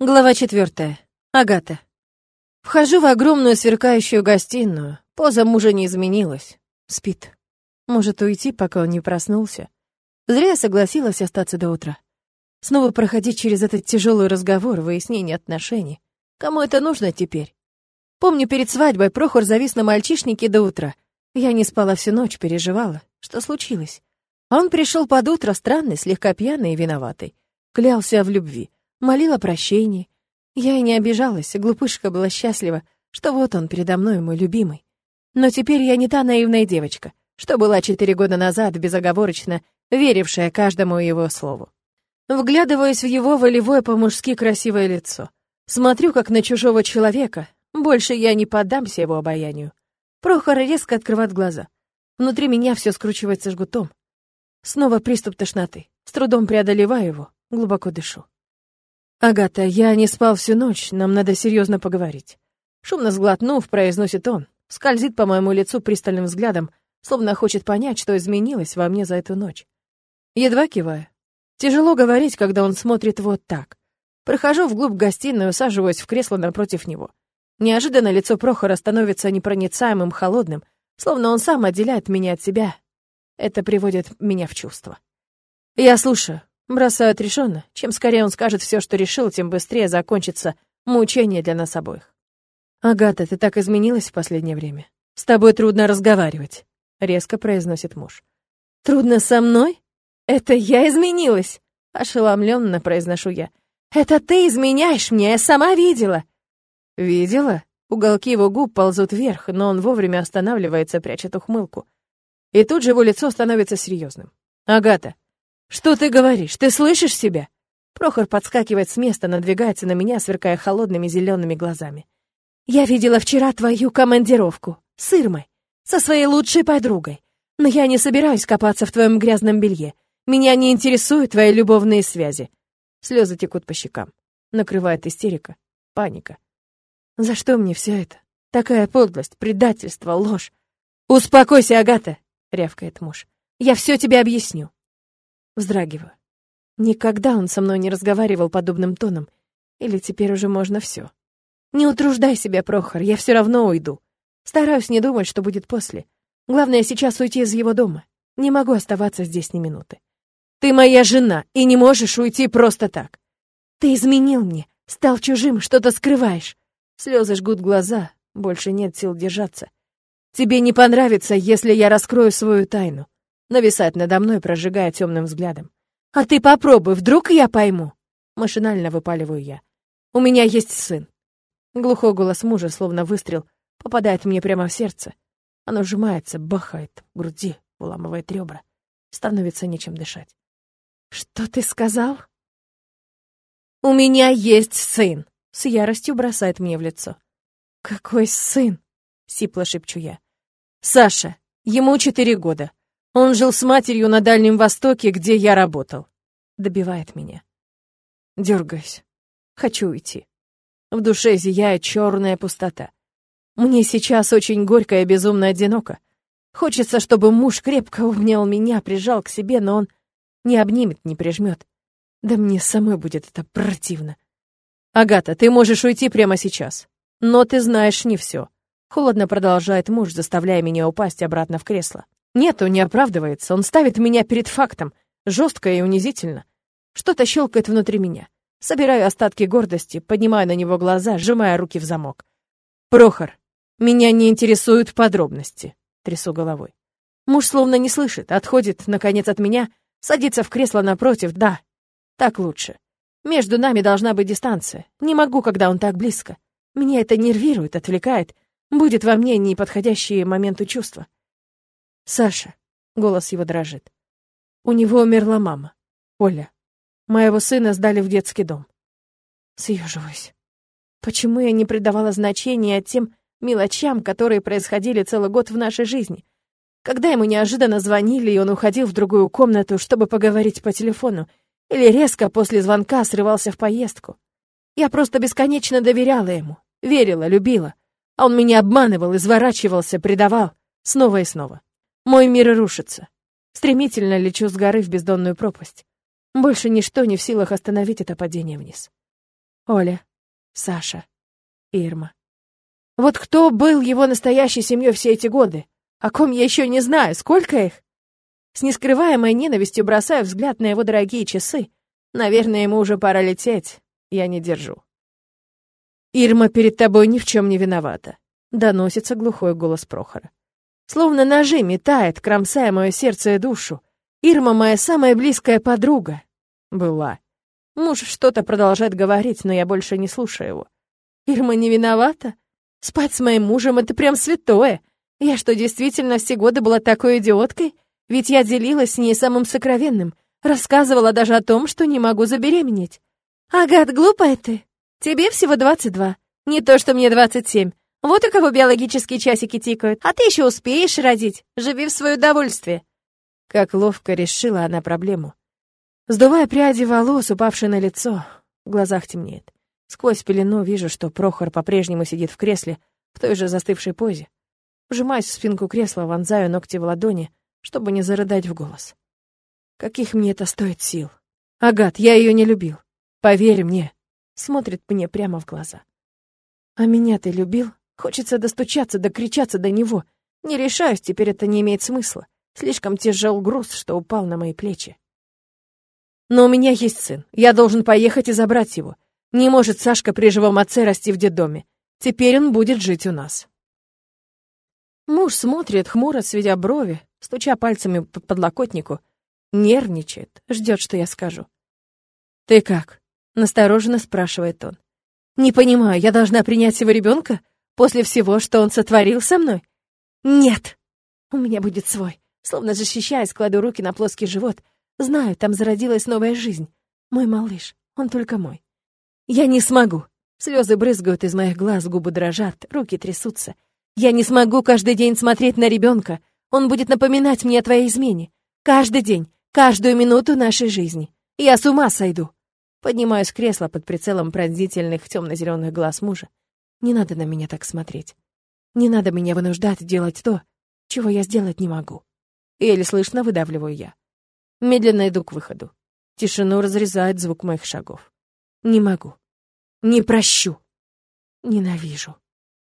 Глава четвертая. Агата. Вхожу в огромную сверкающую гостиную. Поза мужа не изменилась. Спит. Может уйти, пока он не проснулся. Зря я согласилась остаться до утра. Снова проходить через этот тяжелый разговор, выяснение отношений. Кому это нужно теперь? Помню, перед свадьбой Прохор завис на мальчишнике до утра. Я не спала всю ночь, переживала. Что случилось? А он пришел под утро странный, слегка пьяный и виноватый. Клялся в любви. Молила о прощении. Я и не обижалась, глупышка была счастлива, что вот он передо мной, мой любимый. Но теперь я не та наивная девочка, что была четыре года назад безоговорочно верившая каждому его слову. Вглядываясь в его волевое по-мужски красивое лицо, смотрю как на чужого человека, больше я не поддамся его обаянию. Прохор резко открывает глаза. Внутри меня все скручивается жгутом. Снова приступ тошноты. С трудом преодолеваю его, глубоко дышу. «Агата, я не спал всю ночь, нам надо серьезно поговорить». Шумно сглотнув, произносит он, скользит по моему лицу пристальным взглядом, словно хочет понять, что изменилось во мне за эту ночь. Едва киваю. Тяжело говорить, когда он смотрит вот так. Прохожу вглубь гостиной, усаживаюсь в кресло напротив него. Неожиданно лицо Прохора становится непроницаемым, холодным, словно он сам отделяет меня от себя. Это приводит меня в чувство. Я слушаю. Бросаю отрешенно. Чем скорее он скажет все, что решил, тем быстрее закончится мучение для нас обоих. «Агата, ты так изменилась в последнее время. С тобой трудно разговаривать», — резко произносит муж. «Трудно со мной? Это я изменилась?» — ошеломленно произношу я. «Это ты изменяешь мне, я сама видела». «Видела?» Уголки его губ ползут вверх, но он вовремя останавливается, прячет ухмылку. И тут же его лицо становится серьезным. «Агата, «Что ты говоришь? Ты слышишь себя?» Прохор подскакивает с места, надвигается на меня, сверкая холодными зелеными глазами. «Я видела вчера твою командировку с Ирмой, со своей лучшей подругой. Но я не собираюсь копаться в твоем грязном белье. Меня не интересуют твои любовные связи». Слезы текут по щекам. Накрывает истерика, паника. «За что мне все это? Такая подлость, предательство, ложь. «Успокойся, Агата!» — рявкает муж. «Я все тебе объясню. Вздрагиваю. Никогда он со мной не разговаривал подобным тоном. Или теперь уже можно все. Не утруждай себя, Прохор, я все равно уйду. Стараюсь не думать, что будет после. Главное сейчас уйти из его дома. Не могу оставаться здесь ни минуты. Ты моя жена, и не можешь уйти просто так. Ты изменил мне, стал чужим, что-то скрываешь. Слезы жгут глаза, больше нет сил держаться. Тебе не понравится, если я раскрою свою тайну нависает надо мной, прожигая темным взглядом. «А ты попробуй, вдруг я пойму!» Машинально выпаливаю я. «У меня есть сын». Глухой голос мужа, словно выстрел, попадает мне прямо в сердце. Оно сжимается, бахает в груди, выламывает ребра. Становится нечем дышать. «Что ты сказал?» «У меня есть сын!» — с яростью бросает мне в лицо. «Какой сын?» — сипло шепчу я. «Саша, ему четыре года. Он жил с матерью на Дальнем Востоке, где я работал. Добивает меня. Дергаюсь. Хочу уйти. В душе зияет черная пустота. Мне сейчас очень горько и безумно одиноко. Хочется, чтобы муж крепко обнял меня, прижал к себе, но он не обнимет, не прижмет. Да мне самой будет это противно. Агата, ты можешь уйти прямо сейчас. Но ты знаешь не все. Холодно продолжает муж, заставляя меня упасть обратно в кресло. Нет, он не оправдывается, он ставит меня перед фактом, жестко и унизительно. Что-то щелкает внутри меня. Собираю остатки гордости, поднимаю на него глаза, сжимая руки в замок. «Прохор, меня не интересуют подробности», — трясу головой. Муж словно не слышит, отходит, наконец, от меня, садится в кресло напротив, да, так лучше. Между нами должна быть дистанция. Не могу, когда он так близко. Меня это нервирует, отвлекает. Будет во мне неподходящие моменту чувства. Саша, голос его дрожит. У него умерла мама. Оля. Моего сына сдали в детский дом. Съеживаюсь. Почему я не придавала значения тем мелочам, которые происходили целый год в нашей жизни? Когда ему неожиданно звонили, и он уходил в другую комнату, чтобы поговорить по телефону, или резко после звонка срывался в поездку. Я просто бесконечно доверяла ему, верила, любила. А он меня обманывал, изворачивался, предавал снова и снова. Мой мир рушится. Стремительно лечу с горы в бездонную пропасть. Больше ничто не в силах остановить это падение вниз. Оля, Саша, Ирма. Вот кто был его настоящей семьей все эти годы? О ком я еще не знаю, сколько их? С нескрываемой ненавистью бросаю взгляд на его дорогие часы. Наверное, ему уже пора лететь. Я не держу. «Ирма перед тобой ни в чем не виновата», — доносится глухой голос Прохора. Словно ножи метает, кромсая мое сердце и душу. Ирма моя самая близкая подруга. Была. Муж что-то продолжает говорить, но я больше не слушаю его. Ирма не виновата? Спать с моим мужем — это прям святое. Я что, действительно все годы была такой идиоткой? Ведь я делилась с ней самым сокровенным, рассказывала даже о том, что не могу забеременеть. Агат, глупая ты. Тебе всего 22. Не то, что мне 27. Вот у кого биологические часики тикают. А ты еще успеешь родить. Живи в свое удовольствие. Как ловко решила она проблему. Сдувая пряди волос, упавшие на лицо, в глазах темнеет. Сквозь пелену вижу, что Прохор по-прежнему сидит в кресле, в той же застывшей позе. Вжимаюсь в спинку кресла, вонзаю ногти в ладони, чтобы не зарыдать в голос. Каких мне это стоит сил? Агат, я ее не любил. Поверь мне. Смотрит мне прямо в глаза. А меня ты любил? Хочется достучаться, докричаться до него. Не решаюсь, теперь это не имеет смысла. Слишком тяжел груз, что упал на мои плечи. Но у меня есть сын. Я должен поехать и забрать его. Не может Сашка при живом отце расти в детдоме. Теперь он будет жить у нас. Муж смотрит, хмуро сведя брови, стуча пальцами по подлокотнику. Нервничает, ждет, что я скажу. «Ты как?» — настороженно спрашивает он. «Не понимаю, я должна принять его ребенка после всего, что он сотворил со мной?» «Нет! У меня будет свой!» Словно защищаясь, кладу руки на плоский живот. Знаю, там зародилась новая жизнь. Мой малыш, он только мой. Я не смогу. Слезы брызгают из моих глаз, губы дрожат, руки трясутся. Я не смогу каждый день смотреть на ребенка. Он будет напоминать мне о твоей измене. Каждый день, каждую минуту нашей жизни. Я с ума сойду. Поднимаюсь с кресла под прицелом пронзительных темно-зеленых глаз мужа. Не надо на меня так смотреть. Не надо меня вынуждать делать то, чего я сделать не могу. Еле слышно выдавливаю я. Медленно иду к выходу. Тишину разрезает звук моих шагов. Не могу. Не прощу. Ненавижу.